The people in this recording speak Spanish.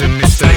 to Mr.